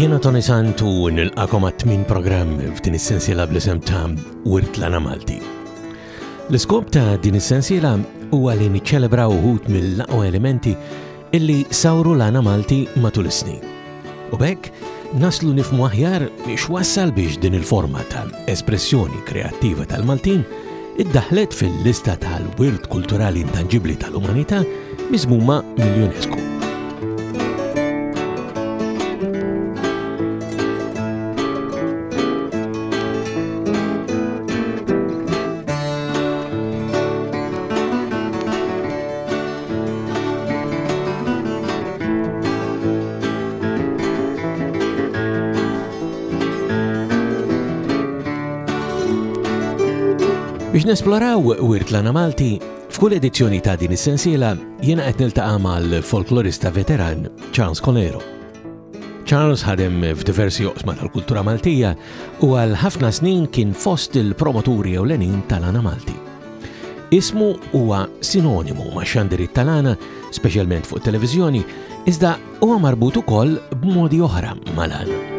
Jena Tony Santu nil-akom għat-tmin program f'din essenzjela bl-isem ta' Wirtlana Malti. L-iskop ta' din essenzjela huwa li niċċelebra uħut mill-laqwa elementi illi sawru l-għana Malti matul is-snin. U b'hekk naslu nifhmu aħjar x'wassal biex din il-forma ta' espressjoni kreattiva tal-Maltin iddaħħlet fil-lista tal-wirt kulturali intanġibbli tal-umanità miżmuma mill-UNESCO. Biex nesploraw wirt lana Malti, f'kull edizzjoni ta' din is-sensiela jiena qed niltaqa' mal-folklorista veteran Charles Colero. Charles ħadem f'diversi oqsma tal-kultura Maltija u għal ħafna snin kien fost il-promoturi ewlenin tal-għana Malti. Ismu huwa sinonimu ma' xandirit tal-għana, speċjalment fuq televizjoni, iżda huwa marbut ukoll b'modi oħra mal-għana.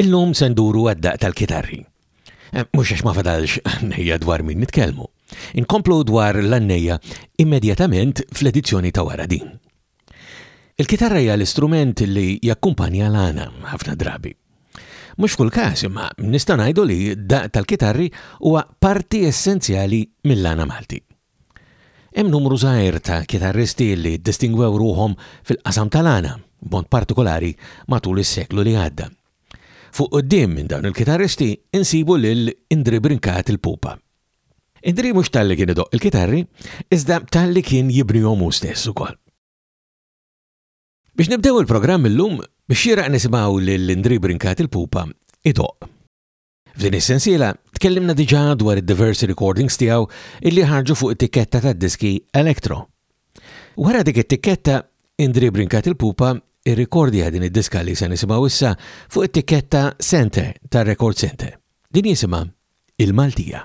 Illum se nduru għad-daqq tal-kitarri. Mhux għax ma fadalx għannejja dwar min nitkellmu. Inkomplu dwar l-għannejja immedjatament fl-edizzjoni ta' wara din. Il-kitarra hija l-istrument li jakkumpanja l-għana ħafna drabi. Mhux f'kull każ imma nista' ngħidu li d-daqq tal-kitarri huwa parti essenzjali mill-għana Malti. Hemm numru żgħir ta' kitarristi li ddistingwew ruħhom fil-qasam tal-għana, b'mod partikolari matul is-seklu li għadda. Fuq quddiem minn dawn il-kitarristi nsibu lil Indri Brincat il-Pupa. Indri mhux talli kien idoqq il-kitarri, iżda talli kien jibnihom hu stess ukoll. Biex nibdew il-programm illum, xieraq nisimgħu lil Indri Brincat il-Pupa idoqq. F'din is-sensiela tkellimna diġà dwar id-diversi recordings tiegħu illi ħarġu fuq it-tikketta tad-diski Electro. Wara dik it-tikketta, Indri Brinkat il-Pupa irrikordja din id-diska li se nisimgħu issa fuq it-tikketta Center tar-Record Center. Din jisimha Il-Maltija.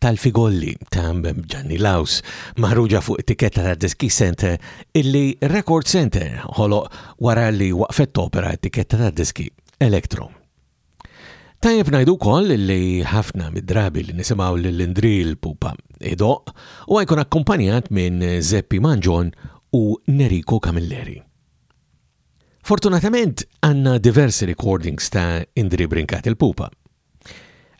tal-figolli ta' Ġanni Laus, maħruġa fuq it-tikketta ta' Diski Center, illi Record Center ħoloq wara li waqfet topera t-tikketta ta' diski Electro. Tajjeb ngħidu wkoll li ħafna mid-drabi li nisimgħu lil Indri l-Pupa idoq u għajkun akkumpanjat minn Zeppi Manġon u Nerico Camilleri. Fortunatament għandna diversi recordings ta' Indri Brincat il-Pupa.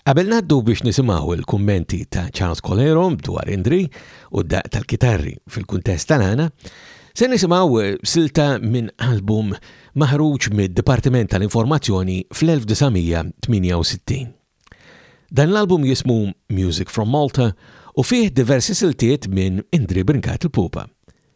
Qabel ngħaddu biex nisimgħu l-kummenti ta' Charles Colero dwar Indri u d-daq tal-kitarri fil-kuntest tal-għana, se nisimgħu silta minn album maħruġ mid-Dipartiment tal-Informazzjoni fl-1968. Dan l-album jismu Music from Malta u fih diversi siltiet minn Indri Brincat il-Pupa.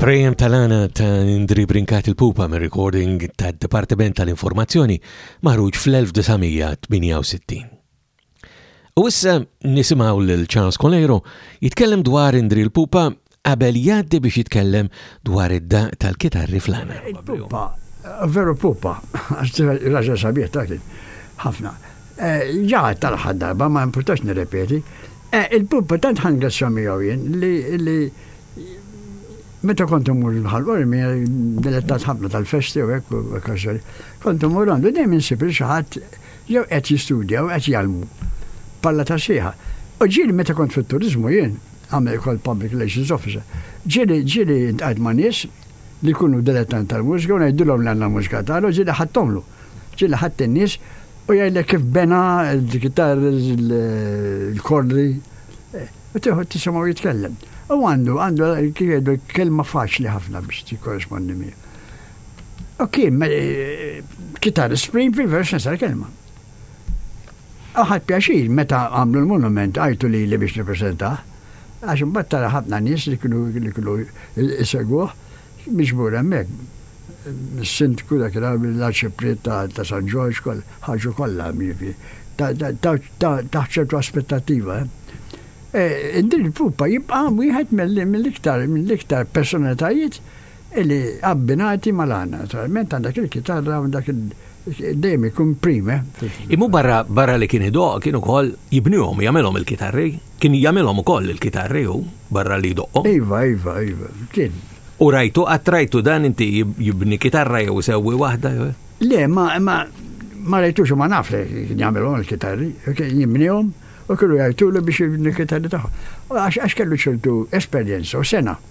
Prejem tal-għana ta' Indri Brinkat il-Pupa me recording ta' Departiment tal-Informazzjoni maħruġ fl-1968. U issa nisimgħu lil Charles Colero jitkellem dwar Indri l-Pupa qabel jgħaddi biex jitkellem dwar id-daq tal-kitarri flana. Il-pupa, veru pupa, għax raġel sabiħ ta' kien, ħafna. Eh, Ġaħat tal-ħad darba, ma importax nirrepeti. Eh, il-pupa tant ħangressja miegħu jien li meta kontu mur l-ħal qormi, dilettat ħafna tal-festi u hekk u kaxxari. Kontu mur għandu dejjem insib il xaħat Jew qed jistudja u qed jgħallmu. Palla ta' sieħa. U ġieli meta kont fit-turiżmu jien, għamel ukoll public relations officer, ġieli ġieli ltqajt ma' nies li jkunu dilettanti tal-mużika u ngħidilhom li għandna mużika tagħna u ġieli ħadthomlu. Ġieli ħadt in-nies u jgħidlek kif bena l-kitarri, l-kordi, u tieħu tisimgħu jitkellem. U għandu għandu kif jgħidu kelma faċli ħafna biex tikkorespondi miegħu. Kim, kitar Spring fil-version sal-kelma. Aħad pjaċir meta għamlu l-monument għajtu li li biex nipresenta, għax mbatt tara ħafna nies li kienu li kienu jisegwuh miġbur hemmhekk. Sindku dak l-arċipriet ta' San Ġorġ koll ħarġu kollha jiġifieri. Taħt ċertu aspettattiva. Eh? Eh, Din il-pupa jibqa' wieħed mill-iktar mill-iktar personalitajiet li abbinati mal-għana, naturalment għal dak il-kitarra u dak dejjem ikun prime. Imma barra barra li kien idoq kien ukoll jibnihom, jagħmilhom il-kitarri, kien jagħmilhom ukoll il-kitarri hu barra li jdoqqhom. Iva, iva, iva, kien. U rajtu qatt rajtu dan inti jibni kitarra jew isewwi waħda? Le, ma ma ma rajtux u ma naf li kien jagħmilhom il-kitarri, kien jibnihom u kienu jgħidtulu biex jibni kitarri tagħhom. Għax kellu ċertu esperjenza u sena.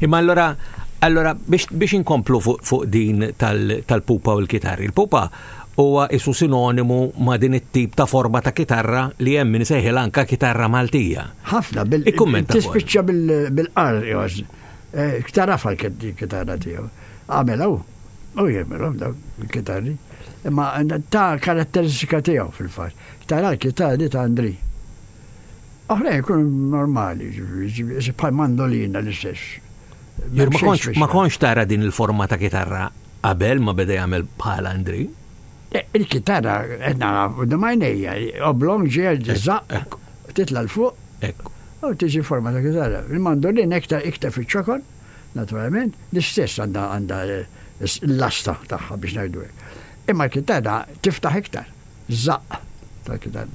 Imma allora Allora, biex, biex inkomplu fuq fu din tal-pupa tal u l-kitarri. Il-pupa huwa isu sinonimu ma' din it-tip ta' forma ta' kitarra li hemm min seħil anka kitarra Maltija. Ħafna bil tispiċċa bil-qar jgħoż. Eh, kitarra fal kitarra tiegħu. Għamela u u jgħamela daw il-kitarri. Imma ta' karatteristika tiegħu fil-fatt. Tara l-kitarri ta' Andri. Oħrajn ikunu normali, ġifieri, bħal mandolina l-istess. Ma konx tara din il-forma ta' kitarra qabel ma beda jagħmel bħal Andri? Eh, il-kitarra qed nara d-majnejja, oblong ġiel żaqq, titla' l fuq. Ekku. U tiġi forma ta' kitarra. Il-mandolin iktar iktar fiċ-ċokon, naturalment, l-istess għandha għandha l-lasta tagħha biex ngħidu hekk. Imma l-kitarra tiftaħ iktar. żaqq tal-kidan.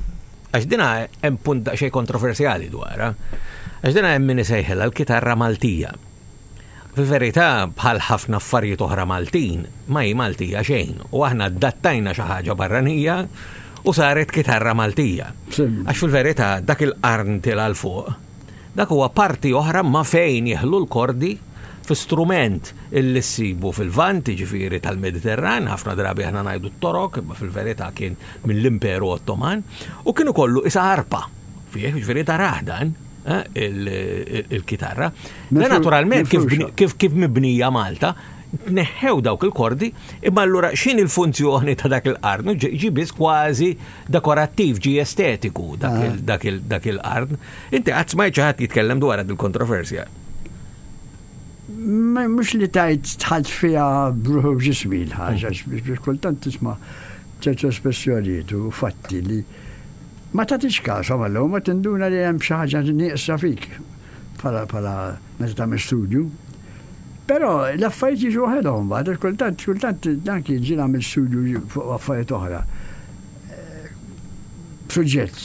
Għax dina hemm punt daqsxejn kontroversjali dwarha. Għax dina hemm min isejħilha l-kitarra Maltija. Fil-verità, bħal ħafna affarijiet oħra Maltin, ma hi Maltija xejn, u aħna dattajna xi ħaġa barranija u saret kitarra Maltija. Għax fil-verità, dak il-qarn tila l-fuq, Dak huwa parti oħra ma' fejn jeħlu l-kordi fi strument illi ssibu fil-Lvant, jiġifieri tal-Mediterran, ħafna drabi aħna ngħidu t-Torok, imma fil-verità kien mill-Imperu Ottoman, u kien ikollu qisha arpa fih, jiġifieri tarah dan, il-kitarra. Dan naturalment kif mibnija Malta, tneħħew dawk il-kordi, imma allura x'in il-funzjoni ta' dak il-qarn? Ġi biss kważi dekorattiv, ġie estetiku dak il-qarn. Inti qatt smajt xi ħadd jitkellem dwar din il-kontroversja? Mhux li tajt tħalt fiha bruħu ġismi l-ħaġa, biex kultant tisma' ċertu espressjonijiet u fatti li ma tagħtix kasom għalhom ma tinduna li hemm xi ħaġa nieqsa fik. Pala pala meta tagħmel studju. Però l-affarijiet jiġu waħedhom imbagħad, għax kultant kultant anki ġi nagħmel studju fuq affarijiet oħra. Suġġett.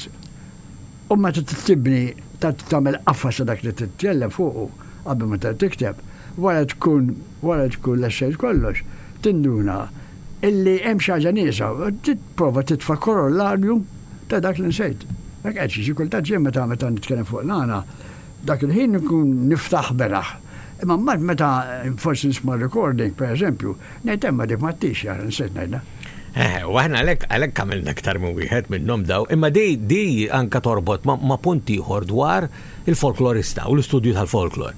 U meta tibni tagħmel qafas ta' dak li titkellem fuqu qabel ma tikteb, wara tkun wara tkun lessejt kollox, tinduna illi hemm xi ħaġa nieqsa, tipprova titfa' korollarju ta' dak li nsejt. Dak qed jiġi kultant jien meta meta nitkellem fuq l-għana, Dak il-ħin inkun nifta' aħberaħ. Imma mbagħad meta forsi nisma' recording, per eżempju, ngħid hemm ma dik ma ttix, ara nsejt ngħidha. Eħe, u aħna għalhekk għalhekk għamilna aktar minn wieħed minnhom daw, imma di di anka torbot ma' punt ieħor dwar il-folklorista u l-istudju tal-folklor.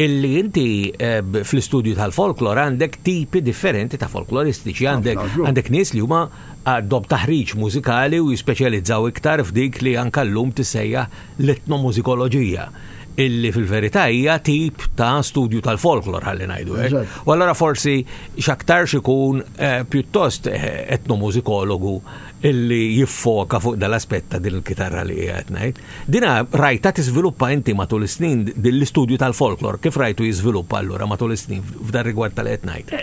Illi inti eh, fl-istudju tal-folklor għandek tipi differenti ta' folkloristiċi, għandek għandek nies li huma għaddom taħriġ mużikali u jispeċjalizzaw iktar f'dik li anka llum tissejjaħ l-etnomużikoloġija, illi fil-verità hija tip ta' studju tal-folklor ħalli ngħidu hekk. U allura forsi x'aktarx ikun eh, pjuttost eh, etnomużikologu illi jiffoka fuq dal-aspett ta' din il-kitarra li qiegħed ngħid. Dina rajta tiżviluppa inti matul is-snin din l-istudju tal-folklor, kif rajtu jiżviluppa allura matul is-snin f'dan rigward tal-qed ngħid.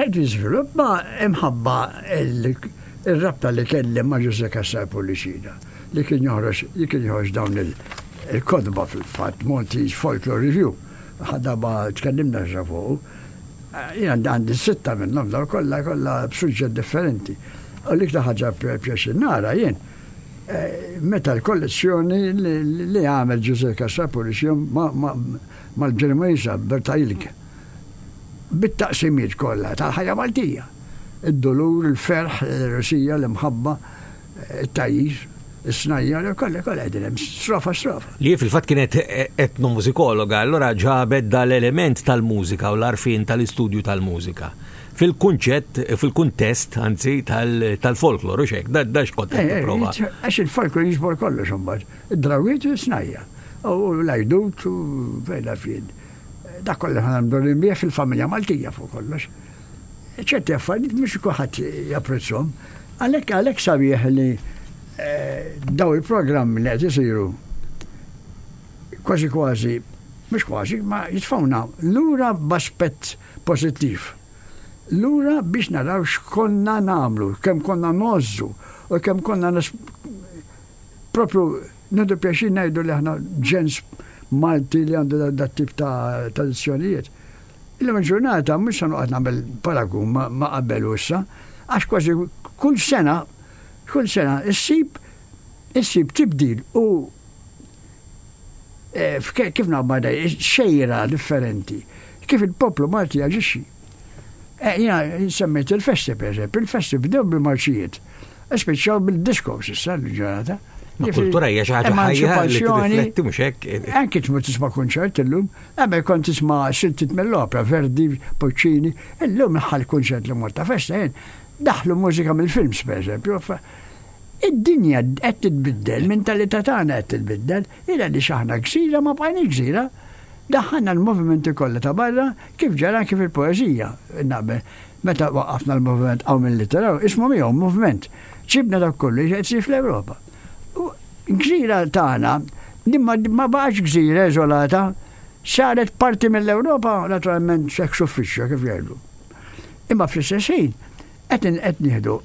Għed jiżviluppa imħabba il-rabta li kelli ma' Ġuże Kassar Pulicina. li kien joħroġ li kien joħroġ dawn il-kotba fil-fatt Maltese Folklore Review. Ħadaba tkellimna ġra fuqu. Jien għandi sitta minnhom daw kollha kollha b'suġġett differenti. U lik ta' ħaġa pjaċir nara jien eh, meta l-kollezzjoni li għamel Ġuże Kassapurix mal-Ġermajsa Berta Ilg bit-taqsimiet kollha tal-ħajja Maltija. Id-dolur, il-ferħ, il-rusija, l-imħabba, it-tajjiż, is-snajjar, kollha kollha qegħdin hemm strofa strofa. Li fil-fatt kienet etnomużikologa, allura ġabet dal-element tal-mużika u l-arfin tal-istudju tal-mużika fil-kunċett, fil-kuntest, anzi, tal-folklor, u xek, da xkont eh, eh, prova. Għax il-folklor jiġbor kollox imbagħad, id-drawit u snajja, u l-ajdut u fejla fien. Da kollu ħanam dorim fil-familja Maltija fuq kollox. ċerti affarijiet mhux kulħadd japprezzhom. Għalhekk għalhekk sabiħ li eh, daw il-programmi li qed isiru kważi kważi mhux kważi ma jitfawna lura b'aspett pożittiv. Lura biex naraw x'konna nagħmlu, kemm konna nożżu u kemm konna propju nidu pjaċi ngħidu li aħna ġens Malti li għandu dat tip ta' tradizzjonijiet. Illum il-ġurnata mhux se noqgħod nagħmel paragun ma' qabel u issa, għax kważi kull sena kull sena issib issib tibdil u eh, kif nagħmel xejra differenti, kif il-poplu Malti jaġixxi. Eh, jina semmejt il-festi, per eżempju, il-festi bdew bil-marċijiet, speċjaw bil-diskos issa l-ġurnata. Kultura hija xi ħaġa ħajja li tirrifletti mhux hekk. Anke tmur tisma' kunċert illum, Qabel kont tisma' xi ftit mill-opra, Verdi, Puccini, illum l-aħħar kunċert li mort ta' festa jien, daħħlu mużika mill-films pereżempju. Id-dinja qed titbiddel, mentalità tagħna qed titbiddel, hi għaliex aħna gżira ma bqajniex gżira. Daħħalna l-movimenti kollha ta' barra kif ġara anki fil-poeżija, naqbel. Meta waqqafna l-moviment Hawn Min Litteraru, ismu miegħu, moviment. Ġibna dak kollu li qed isir fl-Ewropa. Gżira tagħna li ma baqgħetx gżira eżolata, saret parti mill-Ewropa naturalment ex uffiċċju kif jgħidu. Imma fl-istess ħin qed qed nieħdu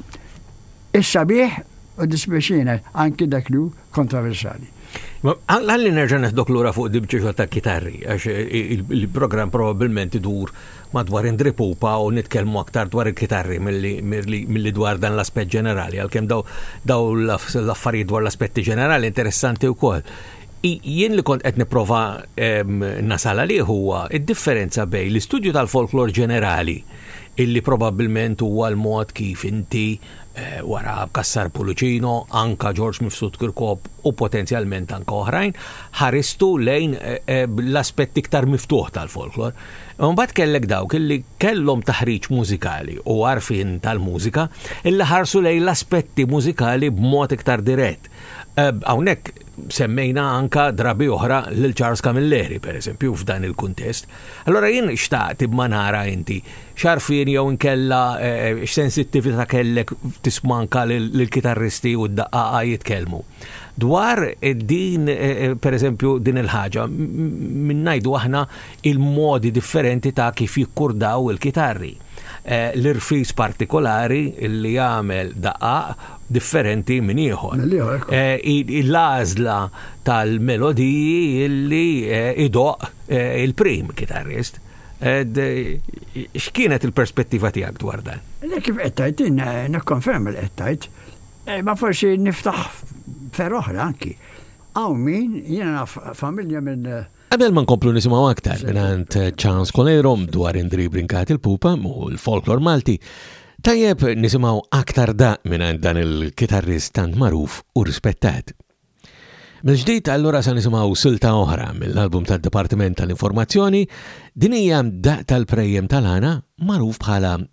is-sabiħ u dispjaċina anki dak li kontroversali. Għalli nerġa' neħdok lura fuq dibċi ta' kitarri, għax il-programm probabbilment idur madwar Indri Pupa u nitkellmu aktar dwar il-kitarri milli dwar dan l-aspett ġenerali, għalkemm daw l-affarijiet dwar l-aspetti ġenerali interessanti wkoll. Jien li kont qed nipprova nasal għalih huwa id-differenza bejn l-istudju tal-folklor ġenerali illi probabbilment huwa l-mod kif inti eh, wara Kassar Pulucino, anka George Mifsud Kirkop u potenzjalment anka oħrajn, ħaristu lejn eh, eh, l-aspetti iktar miftuħ tal-folklor. Imbagħad kellek dawk illi kellhom taħriġ mużikali u għarfien tal-mużika illi ħarsu lejn l-aspetti mużikali b'mod iktar dirett. Eh, hawnhekk semmejna anka drabi oħra lil Charles Camilleri, per eżempju, f'dan il-kuntest. Allora jien xtaqt imma nara inti xarfien jew inkella eh, x'sensittività kellek tismanka l-kitarristi u d-daqqaqa jitkellmu. Dwar eh, din, per eżempju, din il-ħaġa, minnajdu aħna il-modi differenti ta' kif jikkurdaw il-kitarri, l-irfis partikolari li jagħmel daqqaq differenti minn ieħor, l-għażla tal-melodiji li jdoqq il-prim kitarrist. X'kienet il-perspettiva tiegħek dwar dan? Le kif qed tgħid int, nikkonferma li qed tgħid, imma forsi niftaħ fergħa oħra anki. Hawn min, jiena naf familja minn Qabel ma nkomplu nisimgħu aktar mingħand Charles Colero dwar indri brinkat il-pupa u l-folklor Malti, tajjeb nisimgħu aktar daq mingħand dan il-kitarrist tant magħruf u rispettat. Mill-ġdid allura sa nisimgħu silta oħra mill-album tad-Dipartiment tal-Informazzjoni, din hija daq tal-prejjem tal-ħana magħruf bħala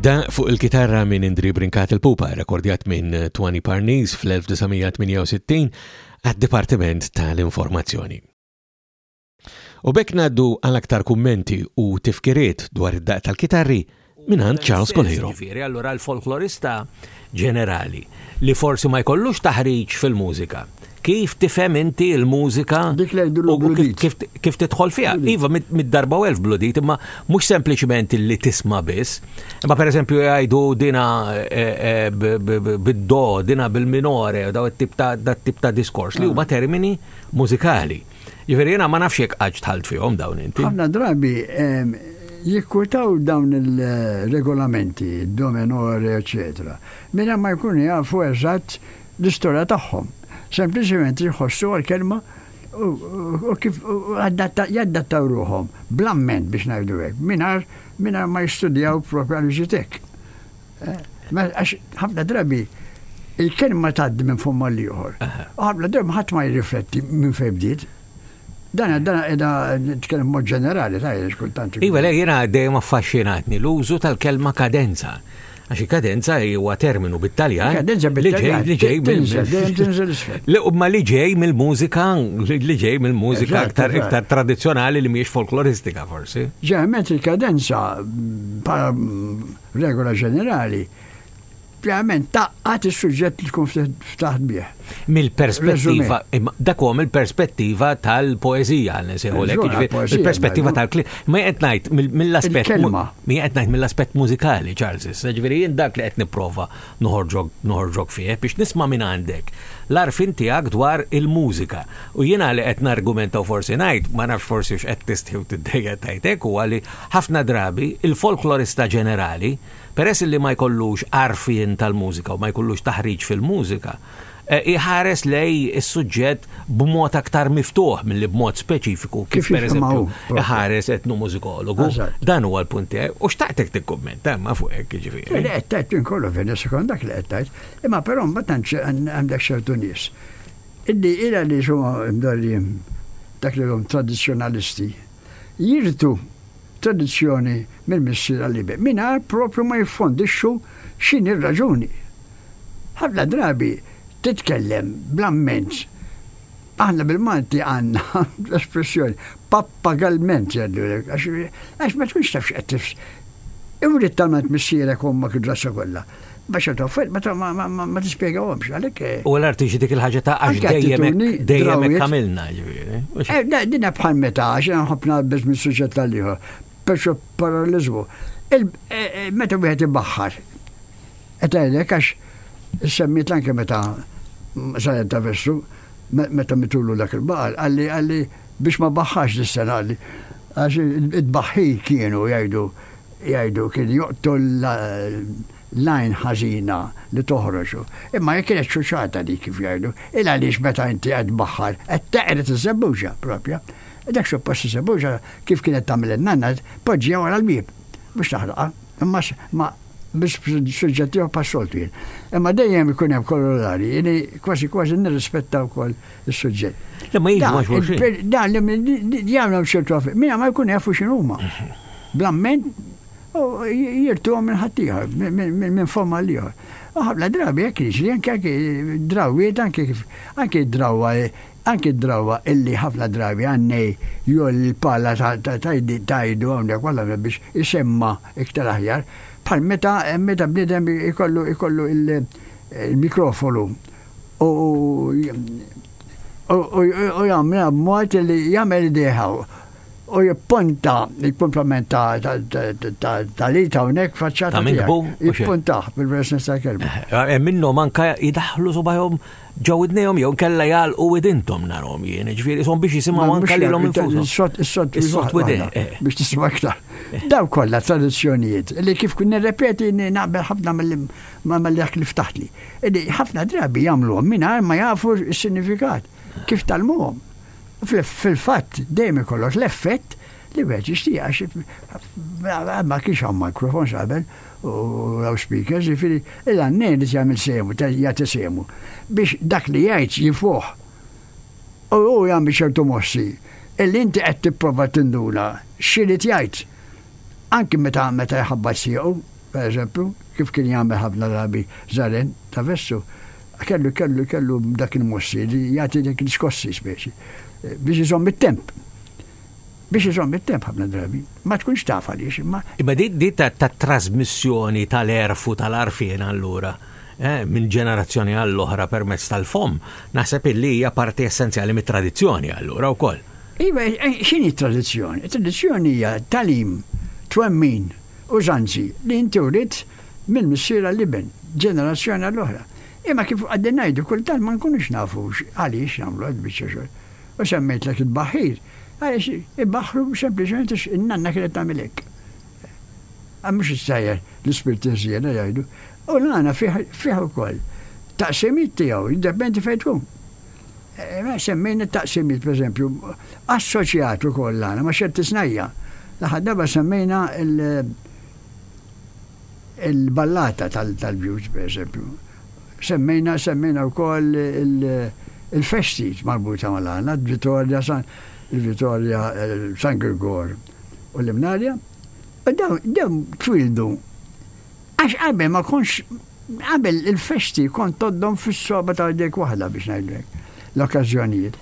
Da fuq il-kitarra minn Indri Brinkat il-Pupa, rekordjat minn Twani Parnis fl-1968 għad-Dipartiment tal-Informazzjoni. U b'hekk ngħaddu għal aktar kummenti u tifkiriet dwar id-daqq tal-kitarri mingħand Charles Coleiro. Ġifieri allura l-folklorista ġenerali li forsi ma jkollux taħriġ fil-mużika. Kif tifhem inti l-mużika? Dik li jgħidu l-bludit. Kif tidħol fiha? Iva, mid-darba u elf bludit, imma mhux sempliċement li tisma' biss. Imma pereżempju jgħidu dina eh, eh, bid-do, dina bil-minore, daw it-tip ta' diskors li huma termini mużikali. Ġifieri jiena ma nafx jekk qatt tħalt fihom dawn inti. Ħafna drabi jikkwitaw dawn il-regolamenti, domenore, eċetera, minn ma jkunu jafu eżatt l-istorja tagħhom. Sempliċement jħossu għal-kelma u kif jaddattaw ruħhom blamment biex ngħidu hekk, mingħajr ma jistudjaw propja l-ġitek. Mela, għax ħafna drabi il-kelma tgħaddi minn fumma l ieħor U ħafna drabi ħadd ma jirrifletti minn fejn bdiet. Dan dan qiegħda nitkellem mod ġenerali ta' għax kultant. Iva le jiena dejjem affaxxinatni l-użu tal-kelma kadenza. Għax kadenza huwa terminu bit-Taljan. Kadenza bit-Taljan. Li ġej tinżel Li huma li ġej mill-mużika, li ġej mill-mużika aktar iktar tradizzjonali li mhijiex folkloristika forsi. Ġeneralment il-kadenza Regola ġenerali, verament taqqat is-suġġett li tkun ftaħt bih. Mill-perspettiva, dak huwa mill-perspettiva tal-poeżija, nsejħulek, il-perspettiva tal-kliem. Ma qed ngħid mill-aspett ma qed ngħid mill-aspett mużikali, Charles, ġifieri jien dak li qed nipprova noħorġok fih biex nisma' minn għandek l-arfin tiegħek dwar il-mużika. U jiena li qed nargumenta u forsi ngħid, ma nafx forsi x'qed tistħi u tiddejja tajtek huwa li Ħafna drabi, il-folklorista ġenerali, peress li ma jkollux għarfien tal-mużika u ma jkollux taħriġ fil-mużika, eh, iħares lej is-suġġett b'mod aktar miftuħ milli b'mod speċifiku kif pereżempju iħares etnomużikologu. Dan huwa l-punt tiegħi u xtaqtek tikkummenta ma fuq hekk jiġifieri. Li qed tgħid inkollu veri sekond dak li qed tgħid, imma però mbagħad tantx għandek ċertu nies. Illi ira li huma mdorrijin dak li hum tradizzjonalisti jirtu tradizzjoni mill-missier għall-iben, mingħajr proprju ma jiffondixxu x'inhi r-raġuni. Ħafna drabi titkellem bl-amment. Aħna bil-Malti għandna l-espressjoni pappagalment jgħidulek, għax ma tkunx taf x'qed tifs. Iwrid talment missierek u ommek id-drazza kollha. Biex għadu affarijiet, ma ta' ma- ma- ma- ma tispjegawhomx, għalhekk. eh, U l-art tiġi dik il-ħaġa ta' għax Anke dejjem hekk- attitudni, dejjem hekk drawwiet. għamilna, ġifieri. Mhux- Eh, da- Dina bħal meta, għax jena nħobb naqbeż minn suġġett għal ieħor. Perċo parallelizmu. Il- eh, eh, Meta wieħed ibaħħar. Qed għedek għax semmiet anke meta mm, saret ta' vestu, me- meta mitulu dak il-baqal, għalli għalli biex ma baħħax dis-sena għalli. Għax id-baħħi kienu jgħidu Jgħidu kien joqtol l-għajn ħażina li toħroġ. Imma jekk kienet xuxata dik kif jgħidu, il għaliex meta inti qed baħħar qed teqred iż-żebbuġa propja. Dak suppost iż-żebbuġa kif kienet tagħmel in-nanna poġġija wara l-bieb biex taħraqha. Imma ma biex suġġettiħu pas-soltu jien. Imma dejjem ikun hemm korollari, jini kważi kważi nirrispetta wkoll is-suġġett. Le ma jiġu ma xulxin. Dan li jagħmlu ċertu affarijiet, minna ma jkun jafu x'inhuma. Mhm. Blamment jirtu minn ħaddieħor, minn fomma li ieħor. Ħafna drabi jekk jiġri anke drawiet anke kif anke drawa anke drawa illi ħafna drabi għannej jol pala tajdi tajdu hawnhekk walla biex isemma iktar aħjar. Bħal meta meta bniedem ikollu ikollu il-mikrofonu u jagħmilha b'mod li jagħmel idejha u jippunta il-komplement tal-ita hawnhekk faċċata. Ta' minn gbu? Jippuntaħ bil-versni ta' kelma. Eh, eh, eh, minnhom anka jidaħlu subajhom ġew idnejhom jew kella jgħalqu idintom narhom jien, ġifieri ishom biex jisimgħu anka lilhom infushom. Is-sott is-sott widin biex tisimgħu aktar. Daw kollha tradizzjonijiet li kif kun nirrepeti naqbel ħafna mill-li akk li ftaħtli. Ħafna drabi jagħmluhom mingħajr ma jafu s-sinifikat kif talmuhom. Fil-fatt dejjem ikollok l-effett li wieħed jixtieq għax ma kienx hawn mikrofons qabel u law speakers, jifieri il-għannejn li jagħmel sejmu, jagħti sejmu biex dak li jgħid jifuh u hu jagħmel ċertu mossi illi inti qed tipprova tinduna x'irid jgħid anki meta meta jħabbat siequ Per eżempju, kif kien jagħmel ħafna drabi Zaren ta' Vessu, kellu kellu kellu dak il-mossi li jagħti dik l-iskossi speċi biex iżomm it-temp. Biex iżomm it-temp ħafna drabi. Ma tkunx taf għaliex, imma. Imma di, di tat-trasmissjoni tal-għerf u tal-għarfien allura eh, minn ġenerazzjoni għall-oħra permezz tal-fomm, naħseb illi hija parti essenzjali mit-tradizzjoni allura wkoll. Iva, eh, x'inhi t-tradizzjoni? It-tradizzjoni hija talim, twemmin, użanzi li inti wridt minn missier għall-iben, ġenerazzjoni għall-oħra. Imma kif qegħdin ngħidu kultant ma nkunux nafu għaliex nagħmlu hekk biċċa xogħol. U semmejtlek it-tbaħħir, għaliex ibaħħru sempliċement għax in-nanna kienet tagħmel hekk. Għal mhux issejjer l-ispirti ħżiena jgħidu. U l-għana fih ukoll. Taqsimiet tiegħu jiddependi fejn tkun. Semmejna t-taqsimiet, pereżempju, assoċjat ukoll l-għana ma' ċerti snajja'. L-aħħar darba semmejna l-ballata tal-bjut, pereżempju. Semmejna, semmejna wkoll il-festi marbuta mal-għana, Vitorja, il-Vitorja, San Grigor u l-Imnarja. Dawn twieldu. Għax qabel ma kontx qabel il-festi kont toddhom fis-sogħba ta' jdejk waħda biex ngħidu hekk, l-okkażjonijiet.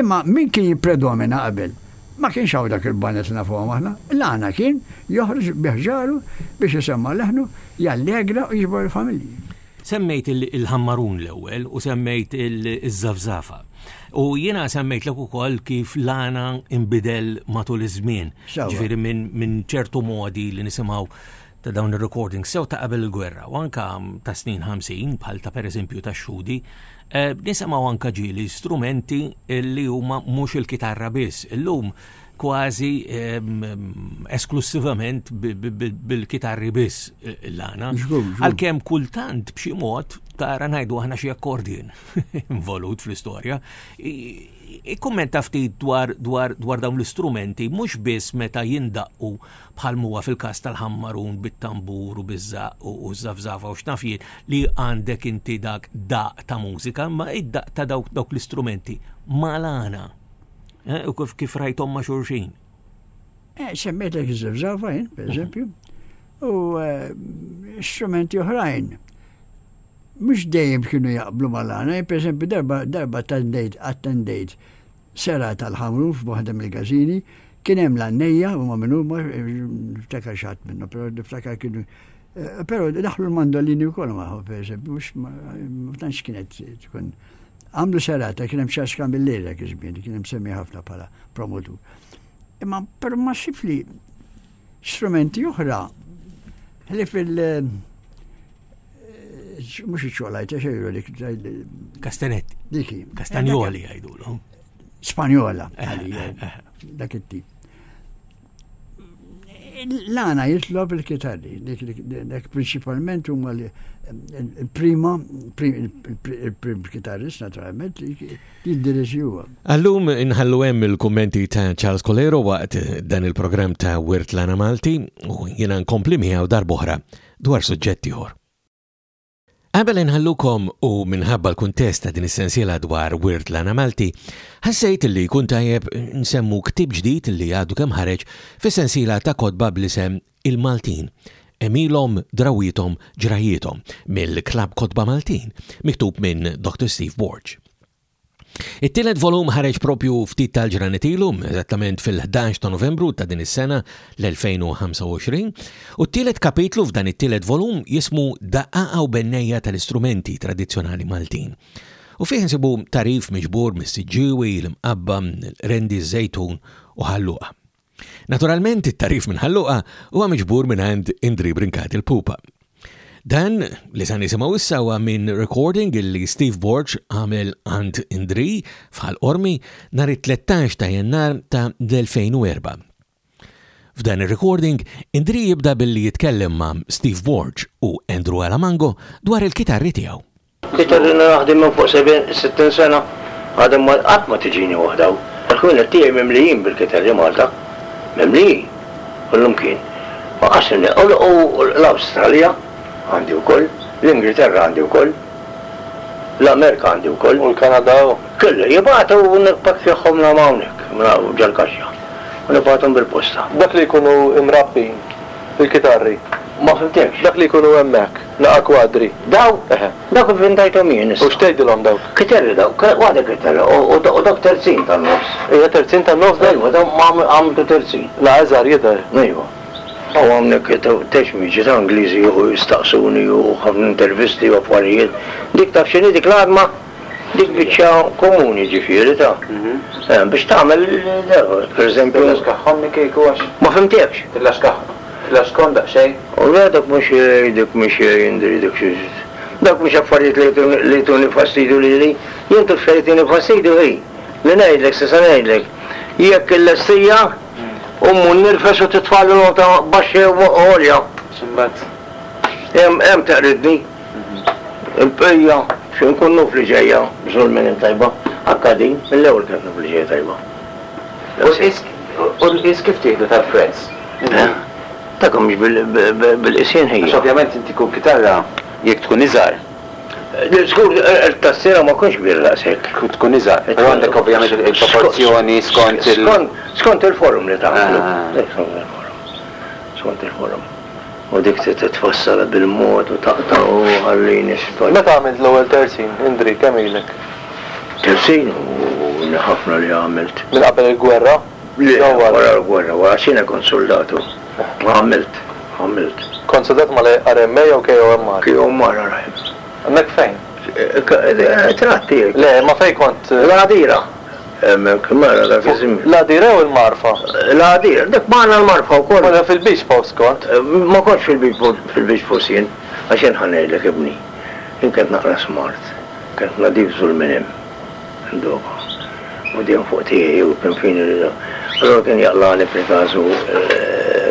Imma min kien jippredomina qabel? Ma kienx hawn dak il-banez li nafuhom aħna. L-għana kien joħroġ bi ħġaru biex isemma' leħnu, jallegra u jiġbor il-familji. Semmejt il-ħammarun l-ewwel u semmejt iż-żafżafa. U jiena semmejtlek ukoll kif l-għana inbidel matul iż-żmien. Ġifieri minn ċertu modi li nisimgħu ta' dawn ir-recordings sew ta' qabel il-gwerra u anka ta' snin 50 bħal ta' pereżempju ta' xudi, eh, nisimgħu anka ġieli strumenti li huma mhux il-kitarra biss. Illum kważi ehm, esklussivament bil-kitarri biss eh, l-għana. Għalkemm kultant b'xi mod tara ngħidu aħna xi akkordin involut fl-istorja. Ikkummenta ftit dwar dwar dwar dawn l-istrumenti mhux biss meta jindaqqu bħal m'huwa fil-każ tal-ħammarun bit-tambur u biż-żaqq u ż-żafżafa u x'naf jien li għandek inti dak daqq ta' mużika, imma id-daqq ta' dawk dawk l-istrumenti malana eh, u kif kif rajthom ma' xulxin. Eh, semmejtek iż-żafżafa jien, pereżempju, u eh, strumenti oħrajn mux dejjem kienu jaqblu malana, per esempio darba, darba attendejt, attendejt Serata tal-ħamrun f'waħda mill-każini, kien hemm l-għannejja, huma min huma, niftakar xi ħadd minnhom, però niftakar kienu Pero daħlu l-mandolini wkoll magħhom, per eżempju, mhux ma tantx kienet tkun. Għamlu serata, kien hemm xaska mill-lejla kien żmien, kien hemm semmi ħafna bħala promotur. Imma per ma xifli Strumenti oħra, ħlif il- eh, mux iċolajt, xejru dik. Kastanetti. Diki. Kastanjoli għajdu l Spanjola, eh, eh, dak it-tip. L-għana jitlob il-kitarri, dak principalment huma li prima, il-prim kitarrist naturalment, jiddireġjuha. Għal-lum inħallu hemm il-kummenti ta' Charles Colero waqt dan il-programm ta' Wirt Lana Malti u jiena nkompli miegħu darbohra dwar suġġetti ieħor. Qabel inħallukom u minħabba l-kuntest ta' din is-sensiela dwar Wirt Lana Malti, ħassejt li jkun tajjeb nsemmu ktib ġdid li għadu kemm ħareġ fis-sensiela ta' kotba bl-isem il-Maltin, Għemilhom drawwiethom ġrajjiethom, mill-Klabb Kotba Maltin, miktub minn Dr. Steve Borg. It-tielet volum ħareġ propju ftit tal-ġranet ilu, eżattament fil-11 ta' Novembru ta' din is-sena l-2025, u t-tielet kapitlu f'dan it-tielet volum jismu Daqqaqa u Bennejja tal-Istrumenti Tradizzjonali Maltin. U fih nsibu tarif miġbur mis-siġġiewi, l-imqabba, rendi żejtun u ħalluqa. Naturalment, it-tarif minn ħalluqa huwa miġbur minn għand Indri Brinkat il-Pupa. Dan li sa nisimgħu issa huwa minn recording li Steve Borg għamel għand Indri fħal Ormi nhar it-13 ta' Jannar ta' 2004. F'dan ir-recording, Indri jibda billi jitkellem ma' Steve Borg u Andrew Alamango dwar il-kitarri tiegħu. Bdejt irrinna naħdem minn fuq sebgħin, sittin sena, għadhom ma, qatt ma tiġini waħda u. L-ħwienet tiegħi mimlijin bil-kiterri Malta, mimlijin, kullumkien. Ma qasx li ne, u l-Awstralja għandi wkoll, l-Ingilterra għandi wkoll, l-Amerika għandi wkoll. U l-Kanada u. Kelli, jibgħatu u nippakkjahhomlhom hawnhekk, ġol-kaxxa, u nibgħathom bil-posta. Dak li jkunu mrabbin, il-kitarri. Ma fhimtekx. Dak li jkunu hemmhekk. Laqgħa kwadri. Daw? Eħe. Dawk ivvintajthom jien issa. U x'tgħidilhom dawk? Kiterri dawk. Kwadri kiterri. U dawk terzin tan-nofs. Ija terzin tan-nofs dawk? Ejwa, dawn għamiltu terzin. Laqgħa iżgħar jidher. Ejwa. Hawn hawnhekk teċmiċi ta' Ingliżi jieħu jistaqsuni u ħafna intervisti u affarijiet. Dik taf x'inhi dik l-arma? Dik biċċa komuni ġifieri ta'. Biex tagħmel l-error. Per eżempju. Tilla xkaħħomni kieku għax. Ma fhimtekx. Tilla xkaħħ. Tilla xkon daqsxejn. U le dak mhux xejn, dik mhix xejn, diri dik xi. Dawk mhux affarijiet li jtuni li jtuni fastidju lili. Jien tif x'se jtini fastidju hi li ngħidlek se se ngħidlek jekk il-lestija u mmur nirfes u titfagħli nota baxxa jew għolja. X'imbagħad. Hemm hemm teqridni. Il-bqija xi jkun nuf li ġejja bżonn minn hemm tajba, anke din mill-ewwel kienet nuf li ġejja tajba. U l-qies kif tieħdu tal-frets? Dak mhux bil-qisien hija. Għax ovvjament inti kull kitarra jekk tkun iżgħar. Żgur il-tastiera ma tkunx kbira daqshekk. Tkun iżgħar, però għandek ovvjament il-proporzjoni skont il-. Skont il-forum li tagħmlu. Skont il-forum. U dik trid itfassalha bil-mod u taqta' u ħallini x'tgħodd. Meta għamilt l-ewwel terzin, Indri, kemm ilek? Terzin? Hu ħafna li għamilt. Minn qabel il-gwerra? Le, wara l-gwerra, wara x'jiena kont suldatu. Għamilt, għamilt. Kont sudat mal-IRMA jew KOMR? KOMR għal ħin. Hemmhekk fejn? It-tratt tiegħi. Le, imma fejn kont? L-Għadira. Fuq l-Għadir hawn il-Marfa. L-Għadir, dak magħna l-Marfa wkoll. Mela fil-Beach Post kont? Ma kontx fil-Beach Post jien, għax jien ħa ngħidlek ibni, jien kont naqra smart, kont nadif żul minn hemm, minn Doba, u dejjem fuq tiegħi u kien fini li da. Allura kien jaqlagħni fil-każ u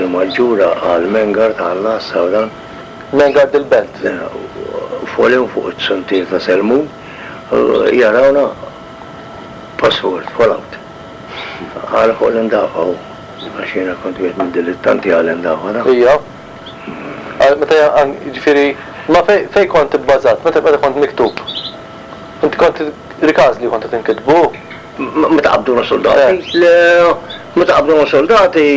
l-Marġura għal Mengard ħalla issa u dan. Mengard il-Belt. Fuq l-hemm fuq it-suntier ta' Selmun, jarawna. Password, Fallout. Għala fuq l-indawha hu? Għax jiena kont wieħed mid-dilittanti għall-indawha ta'. Ija. Għal meta għan, jiġifieri, ma fejn, fejn kont ibbażat? Meta, meta kont miktub? Inti kont il, rikaz li kont qed inkitbu? M, meta qabduna soldati? Eh. Le, meta qabduna soldati.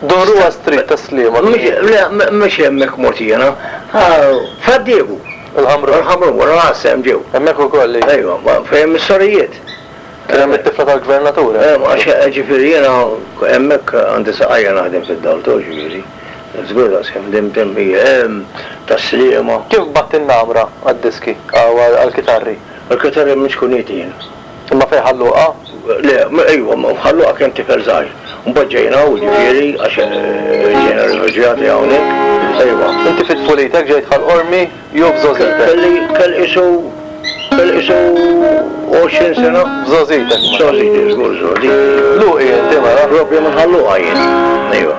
Dorough Street, Tas-Sliema. Mhix, le, mhix hemmhekk mort jiena. F'Għaddiegu. U l-Ħamrun. U l-Ħamrun, wara l-Għasem ġew. Hemmhekk ukoll li. Ejwa, ma fejn hemm is-sorijiet. Fejn hemm it-tifla tal-Gvernatur. Eh, ma għax, ġifieri jiena hemmhekk għandi saqajja naħdem fid-dawl tiegħu ġifieri. Żgur daqskemm ħdimt hemm hi hemm, tas-Sliema. Kif bgħatt in-namra għad-diski, aw għall-kitarri? Għall-kitarri m'intx kuniti jien. Imma fejn ħalluha? Le, ejwa, ħalluha kemm tifel żgħir. Mbagħad ġejjin hawn, jiġifieri, għax ġejna rifuġjati hawnhekk. Ejwa. Inti fi tfulitek ġejt Ħal Qormi jew f'żgħożitek? Kelli, kelli qisu, kelli qisu għoxrin sena. F'żgħożitek? F'żgħożiti, żgur, żgħożiti. Luqi inti mela? Proprju ma nħalluha jien. Ejwa.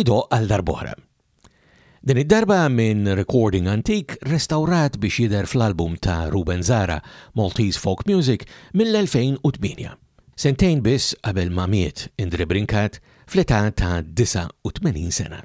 idoqq għal darb'oħra. Din id-darba minn recording antik restawrat biex jidher fl-album ta' Ruben Zara, Maltese Folk Music, mill-2008. Sentejn biss qabel ma miet Indre Brincat fl-età ta' 89 sena.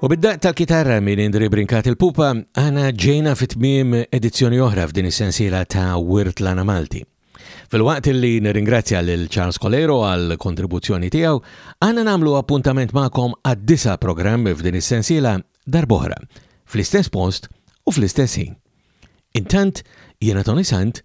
U bid-daq tal-kitarra minn Indri Brinkat il-Pupa, għana ġejna fit-tmiem edizzjoni oħra f'din is-sensiela ta' Wirt Lana Malti. Fil-waqt li nirringrazzja lil Charles Colero għal kontribuzzjoni tiegħu, għana namlu appuntament magħkom għad-disa programm f'din is-sensiela darbohra, fl-istess post u fl-istess ħin. Intant, jiena Tony Sant,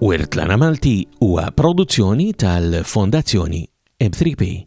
Wirt Lana Malti huwa produzzjoni tal-Fondazzjoni M3P.